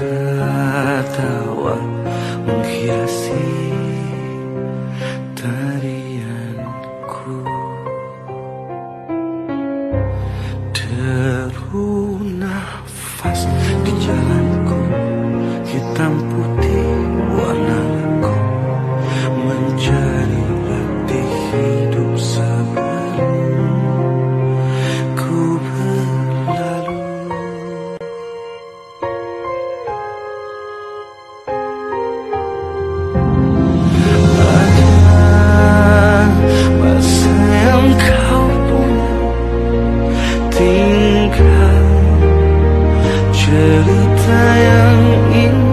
tertawa menghiasi tarianku. Deru nafas di jalanku hitam 静看这里，太阳。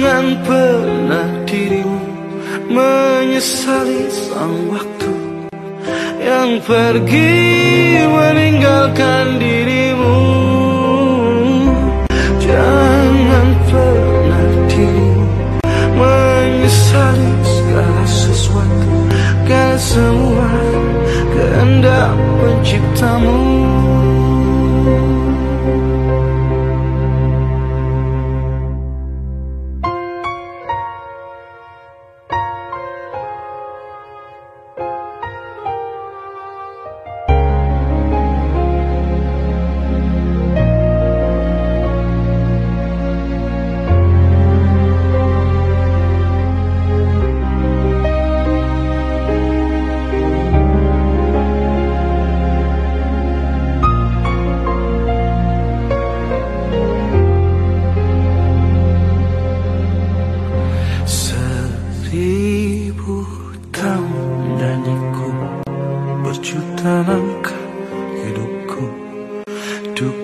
Jangan pernah dirimu menyesali sang waktu Yang pergi meninggalkan dirimu. Jangan pernah dirimu menyesali segala sesuatu. Segala semua kehendak penciptamu.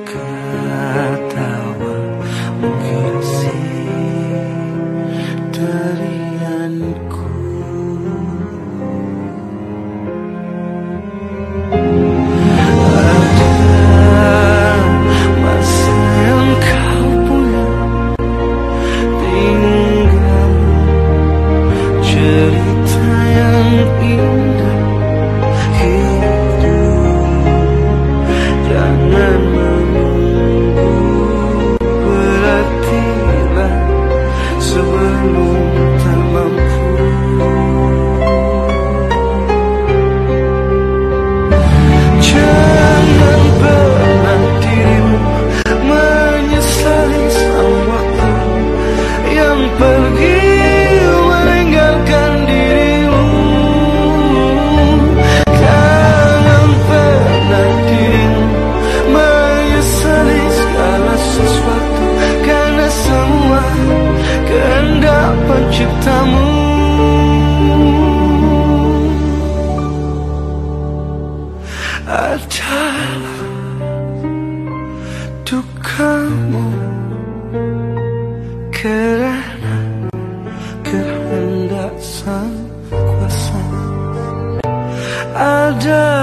Cause penciptamu Adalah dukamu. Kerana kehendak sang kuasa. Adalah